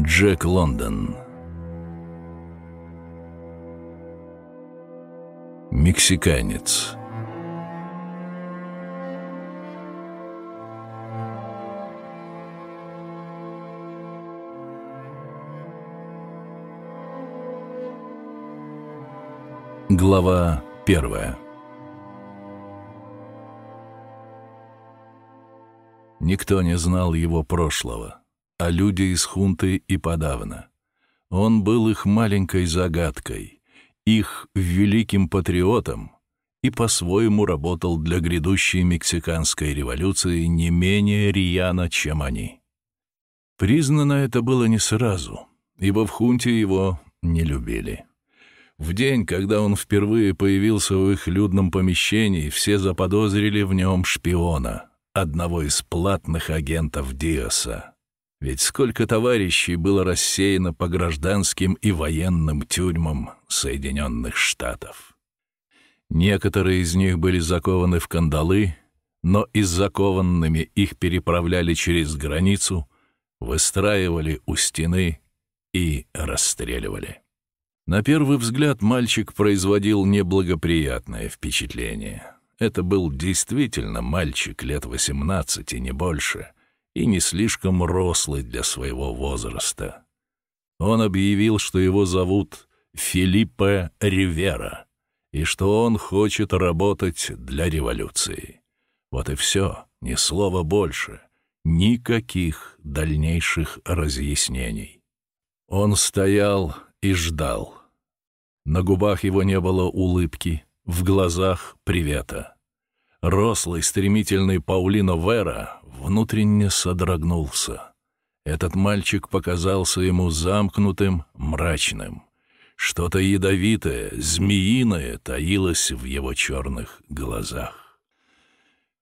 Джек Лондон. Мексиканец. Глава первая. Никто не знал его прошлого, а люди из хунты и подавно. Он был их маленькой загадкой, их великим патриотом и по-своему работал для грядущей мексиканской революции не менее рьяно, чем они. Признано это было не сразу, ибо в хунте его не любили. В день, когда он впервые появился в их людном помещении, все заподозрили в нем шпиона, одного из платных агентов Диоса. Ведь сколько товарищей было рассеяно по гражданским и военным тюрьмам Соединенных Штатов. Некоторые из них были закованы в кандалы, но и закованными их переправляли через границу, выстраивали у стены и расстреливали. На первый взгляд мальчик производил неблагоприятное впечатление. Это был действительно мальчик лет 18, не больше, и не слишком рослый для своего возраста. Он объявил, что его зовут Филиппе Ривера, и что он хочет работать для революции. Вот и все, ни слова больше, никаких дальнейших разъяснений. Он стоял и ждал. На губах его не было улыбки, в глазах — привета. Рослый, стремительный Паулино Вера внутренне содрогнулся. Этот мальчик показался ему замкнутым, мрачным. Что-то ядовитое, змеиное таилось в его черных глазах.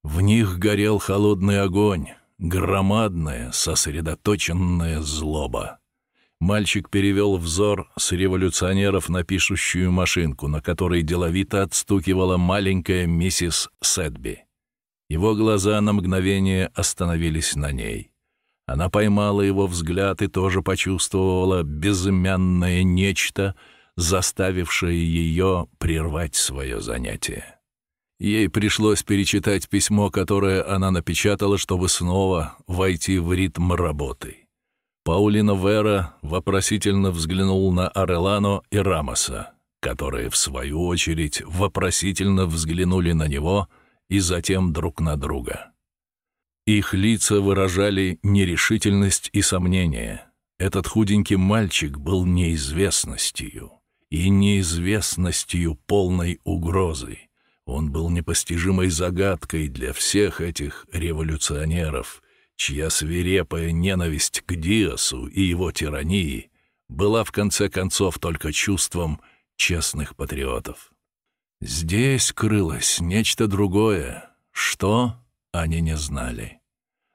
В них горел холодный огонь, громадная, сосредоточенная злоба. Мальчик перевел взор с революционеров на пишущую машинку, на которой деловито отстукивала маленькая миссис Сетби. Его глаза на мгновение остановились на ней. Она поймала его взгляд и тоже почувствовала безымянное нечто, заставившее ее прервать свое занятие. Ей пришлось перечитать письмо, которое она напечатала, чтобы снова войти в ритм работы. Паулина Вера вопросительно взглянул на Арелано и Рамоса, которые, в свою очередь, вопросительно взглянули на него и затем друг на друга. Их лица выражали нерешительность и сомнение. Этот худенький мальчик был неизвестностью, и неизвестностью полной угрозы. Он был непостижимой загадкой для всех этих революционеров — чья свирепая ненависть к Диасу и его тирании была в конце концов только чувством честных патриотов. Здесь крылось нечто другое, что они не знали.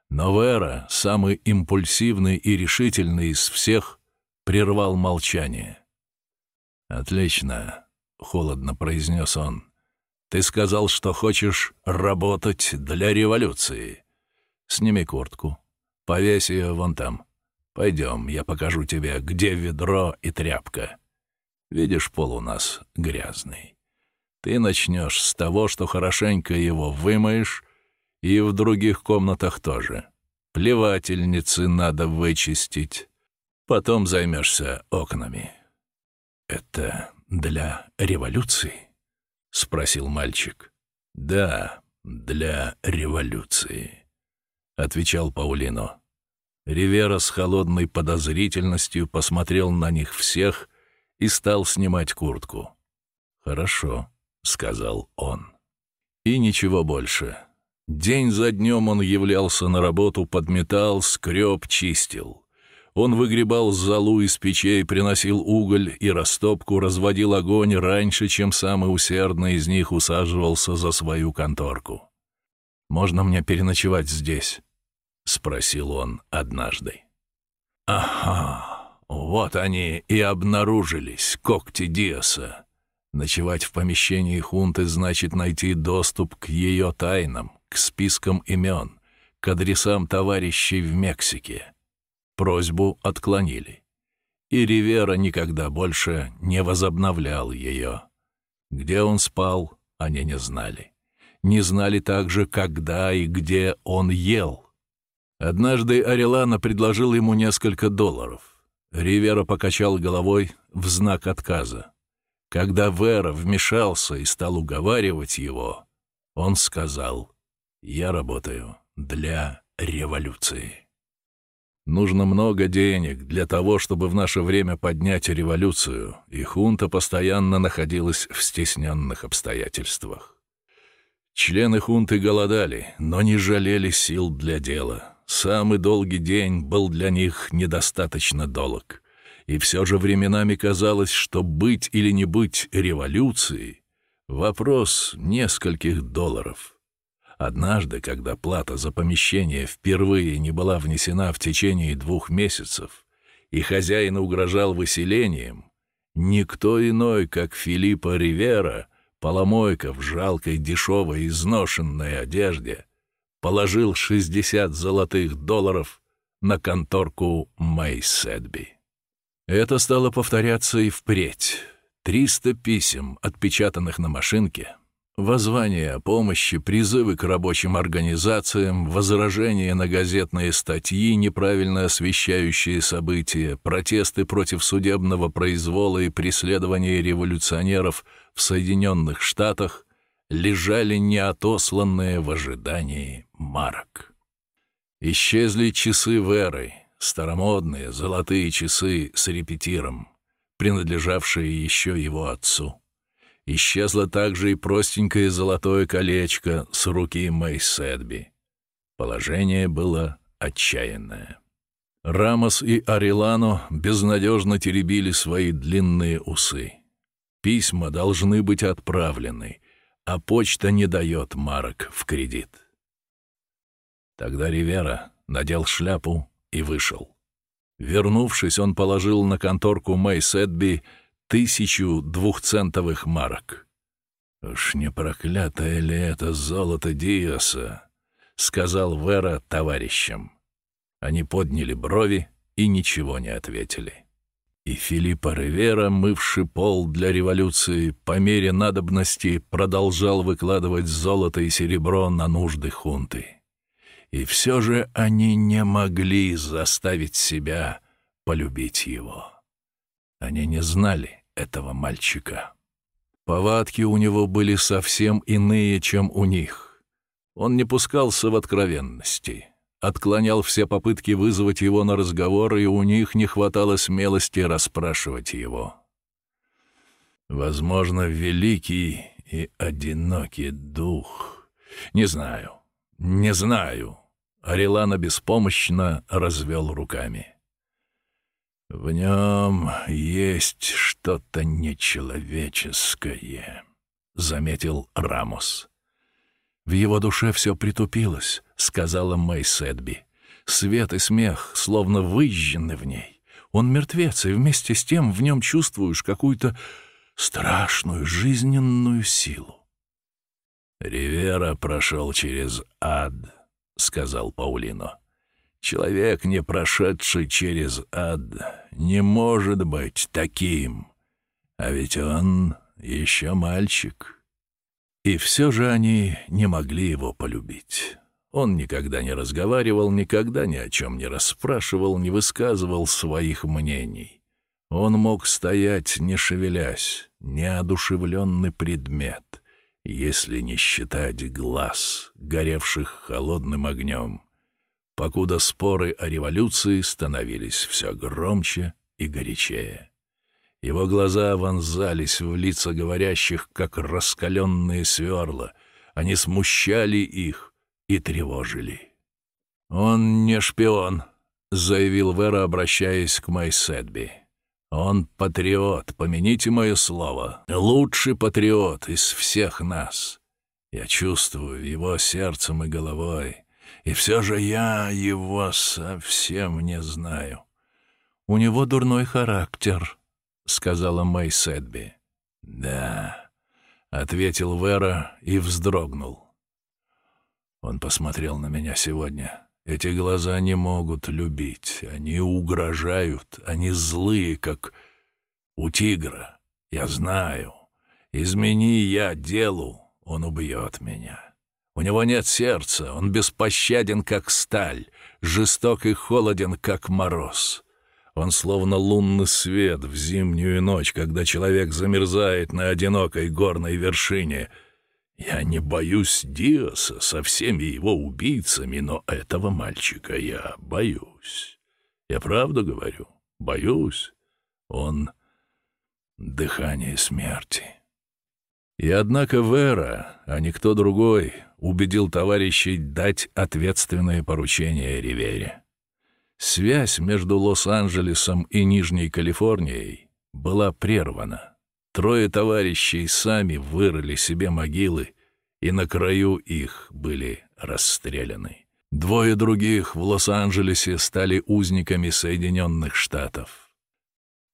Но Вера, самый импульсивный и решительный из всех, прервал молчание. «Отлично», — холодно произнес он. «Ты сказал, что хочешь работать для революции. Сними куртку. Повесь ее вон там. Пойдем, я покажу тебе, где ведро и тряпка. Видишь, пол у нас грязный. Ты начнешь с того, что хорошенько его вымоешь, и в других комнатах тоже. Плевательницы надо вычистить. Потом займешься окнами. «Это для революции?» — спросил мальчик. «Да, для революции». — отвечал Паулино. Ривера с холодной подозрительностью посмотрел на них всех и стал снимать куртку. «Хорошо», — сказал он. И ничего больше. День за днем он являлся на работу, подметал, скреб, чистил. Он выгребал залу из печей, приносил уголь и растопку, разводил огонь раньше, чем самый усердный из них усаживался за свою конторку. «Можно мне переночевать здесь?» — спросил он однажды. «Ага, вот они и обнаружились, когти Диаса. Ночевать в помещении хунты значит найти доступ к ее тайнам, к спискам имен, к адресам товарищей в Мексике. Просьбу отклонили. И Ривера никогда больше не возобновлял ее. Где он спал, они не знали. Не знали также, когда и где он ел. Однажды Арелана предложил ему несколько долларов. Ривера покачал головой в знак отказа. Когда Вера вмешался и стал уговаривать его, он сказал, «Я работаю для революции». Нужно много денег для того, чтобы в наше время поднять революцию, и хунта постоянно находилась в стесненных обстоятельствах. Члены хунты голодали, но не жалели сил для дела. Самый долгий день был для них недостаточно долг. И все же временами казалось, что быть или не быть революцией — вопрос нескольких долларов. Однажды, когда плата за помещение впервые не была внесена в течение двух месяцев, и хозяин угрожал выселением, никто иной, как Филиппа Ривера, поломойка в жалкой дешевой изношенной одежде, положил 60 золотых долларов на конторку Мэй Сэдби. Это стало повторяться и впредь. Триста писем, отпечатанных на машинке, Воззвания о помощи, призывы к рабочим организациям, возражения на газетные статьи, неправильно освещающие события, протесты против судебного произвола и преследования революционеров в Соединенных Штатах лежали неотосланные в ожидании марок. Исчезли часы Веры, старомодные золотые часы с репетиром, принадлежавшие еще его отцу. Исчезло также и простенькое золотое колечко с руки Мэй Сэдби. Положение было отчаянное. Рамос и Арилано безнадежно теребили свои длинные усы. Письма должны быть отправлены, а почта не дает марок в кредит. Тогда Ривера надел шляпу и вышел. Вернувшись, он положил на конторку Мэй Сэдби тысячу двухцентовых марок. «Уж не проклятое ли это золото Диоса?» — сказал Вера товарищам. Они подняли брови и ничего не ответили. И Филиппа Ривера, мывший пол для революции, по мере надобности продолжал выкладывать золото и серебро на нужды хунты. И все же они не могли заставить себя полюбить его. Они не знали, этого мальчика. Повадки у него были совсем иные, чем у них. Он не пускался в откровенности, отклонял все попытки вызвать его на разговор, и у них не хватало смелости расспрашивать его. Возможно, великий и одинокий дух. Не знаю, не знаю. Арилана беспомощно развел руками. В нем есть что-то нечеловеческое, — заметил Рамос. В его душе все притупилось, — сказала Мэй Сэдби. Свет и смех словно выжжены в ней. Он мертвец, и вместе с тем в нем чувствуешь какую-то страшную жизненную силу. «Ривера прошел через ад», — сказал Паулино. Человек, не прошедший через ад, не может быть таким. А ведь он еще мальчик. И все же они не могли его полюбить. Он никогда не разговаривал, никогда ни о чем не расспрашивал, не высказывал своих мнений. Он мог стоять, не шевелясь, неодушевленный предмет, если не считать глаз, горевших холодным огнем покуда споры о революции становились все громче и горячее. Его глаза вонзались в лица говорящих, как раскаленные сверла. Они смущали их и тревожили. «Он не шпион», — заявил Вера, обращаясь к Майседби. «Он патриот, помяните мое слово. Лучший патриот из всех нас. Я чувствую его сердцем и головой. И все же я его совсем не знаю. У него дурной характер, — сказала Мэй Сэдби. Да, — ответил Вера и вздрогнул. Он посмотрел на меня сегодня Эти глаза не могут любить. Они угрожают. Они злые, как у тигра. Я знаю. Измени я делу, он убьет меня. У него нет сердца, он беспощаден, как сталь, жесток и холоден, как мороз. Он словно лунный свет в зимнюю ночь, когда человек замерзает на одинокой горной вершине. Я не боюсь Диоса со всеми его убийцами, но этого мальчика я боюсь. Я правду говорю, боюсь. Он — дыхание смерти. И однако Вера, а не кто другой, убедил товарищей дать ответственное поручение Ривере. Связь между Лос-Анджелесом и Нижней Калифорнией была прервана. Трое товарищей сами вырыли себе могилы, и на краю их были расстреляны. Двое других в Лос-Анджелесе стали узниками Соединенных Штатов.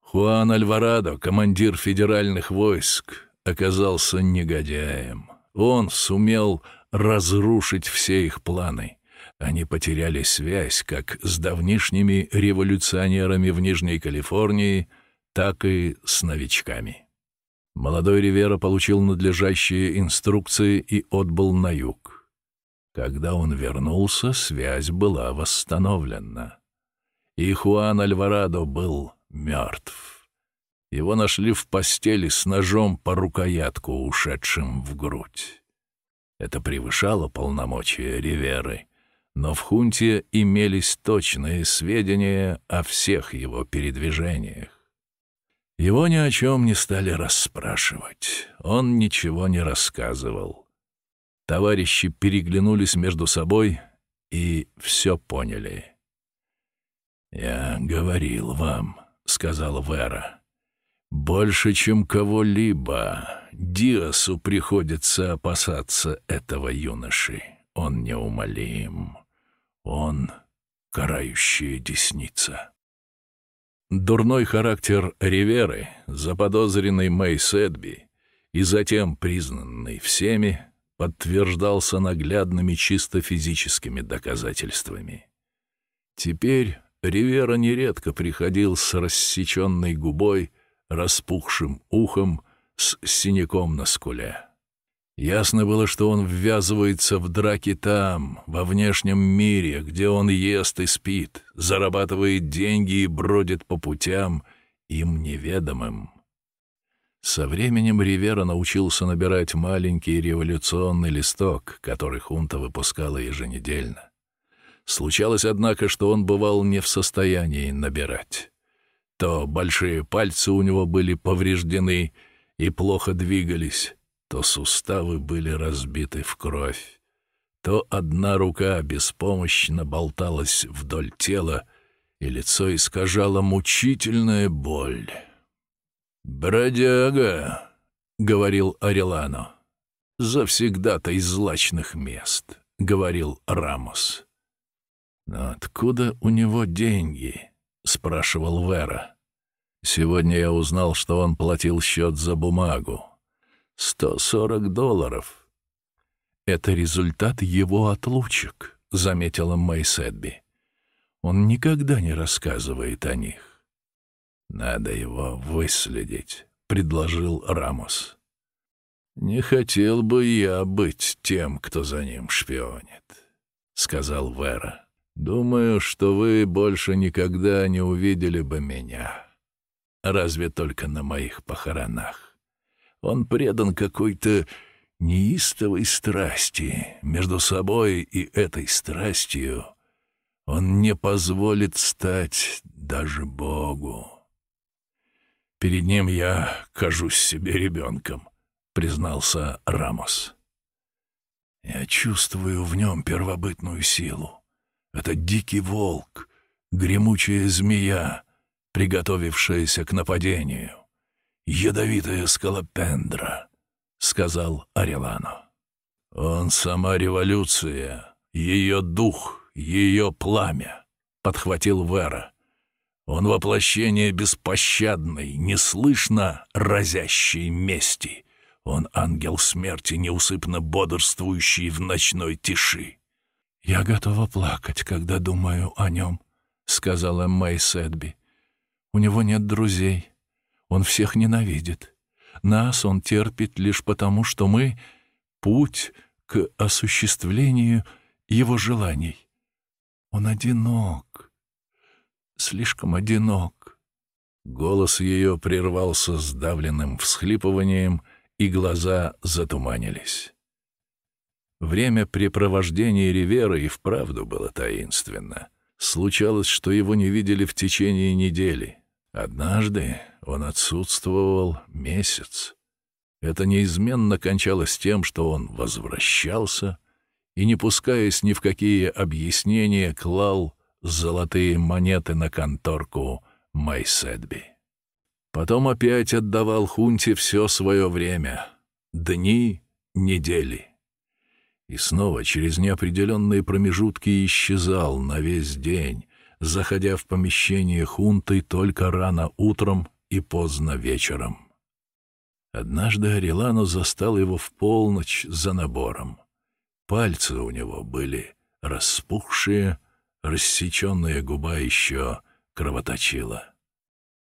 Хуан Альварадо, командир федеральных войск, оказался негодяем. Он сумел разрушить все их планы. Они потеряли связь как с давнишними революционерами в Нижней Калифорнии, так и с новичками. Молодой Ривера получил надлежащие инструкции и отбыл на юг. Когда он вернулся, связь была восстановлена. И Хуан Альварадо был мертв. Его нашли в постели с ножом по рукоятку, ушедшим в грудь. Это превышало полномочия Риверы, но в хунте имелись точные сведения о всех его передвижениях. Его ни о чем не стали расспрашивать, он ничего не рассказывал. Товарищи переглянулись между собой и все поняли. «Я говорил вам», — сказал Вера, — больше, чем кого-либо, Диасу приходится опасаться этого юноши. Он неумолим. Он — карающая десница. Дурной характер Риверы, заподозренный Мэй Сэдби и затем признанный всеми, подтверждался наглядными чисто физическими доказательствами. Теперь Ривера нередко приходил с рассеченной губой, распухшим ухом, с синяком на скуле. Ясно было, что он ввязывается в драки там, во внешнем мире, где он ест и спит, зарабатывает деньги и бродит по путям, им неведомым. Со временем Ривера научился набирать маленький революционный листок, который хунта выпускала еженедельно. Случалось, однако, что он бывал не в состоянии набирать. То большие пальцы у него были повреждены и плохо двигались, то суставы были разбиты в кровь, то одна рука беспомощно болталась вдоль тела, и лицо искажало мучительная боль. «Бродяга», — говорил Арелано, — «завсегда-то из злачных мест», — говорил Рамос. «Но откуда у него деньги?» — спрашивал Вера. «Сегодня я узнал, что он платил счет за бумагу. Сто сорок долларов». «Это результат его отлучек», — заметила Мэй. «Он никогда не рассказывает о них». «Надо его выследить», — предложил Рамос. «Не хотел бы я быть тем, кто за ним шпионит», — сказал Вера. Думаю, что вы больше никогда не увидели бы меня. Разве только на моих похоронах. Он предан какой-то неистовой страсти. Между собой и этой страстью он не позволит стать даже Богу. Перед ним я кажусь себе ребенком, признался Рамос. Я чувствую в нем первобытную силу. Это дикий волк, гремучая змея, приготовившаяся к нападению. Ядовитая скалопендра, — сказал Арелано. Он сама революция, ее дух, ее пламя, — подхватил Вера. Он воплощение беспощадной, неслышно разящей мести. Он ангел смерти, неусыпно бодрствующий в ночной тиши. «Я готова плакать, когда думаю о нем», — сказала Мэй Сэдби. «У него нет друзей. Он всех ненавидит. Нас он терпит лишь потому, что мы — путь к осуществлению его желаний. Он одинок, слишком одинок». Голос ее прервался сдавленным всхлипыванием, и глаза затуманились. Время препровождения Ривера и вправду было таинственно. Случалось, что его не видели в течение недели. Однажды он отсутствовал месяц. Это неизменно кончалось тем, что он возвращался и, не пускаясь ни в какие объяснения, клал золотые монеты на конторку Майседби. Потом опять отдавал Хунте все свое время — дни, недели и снова через неопределенные промежутки исчезал на весь день, заходя в помещение хунты только рано утром и поздно вечером. Однажды Арилану застал его в полночь за набором. Пальцы у него были распухшие, рассеченная губа еще кровоточила.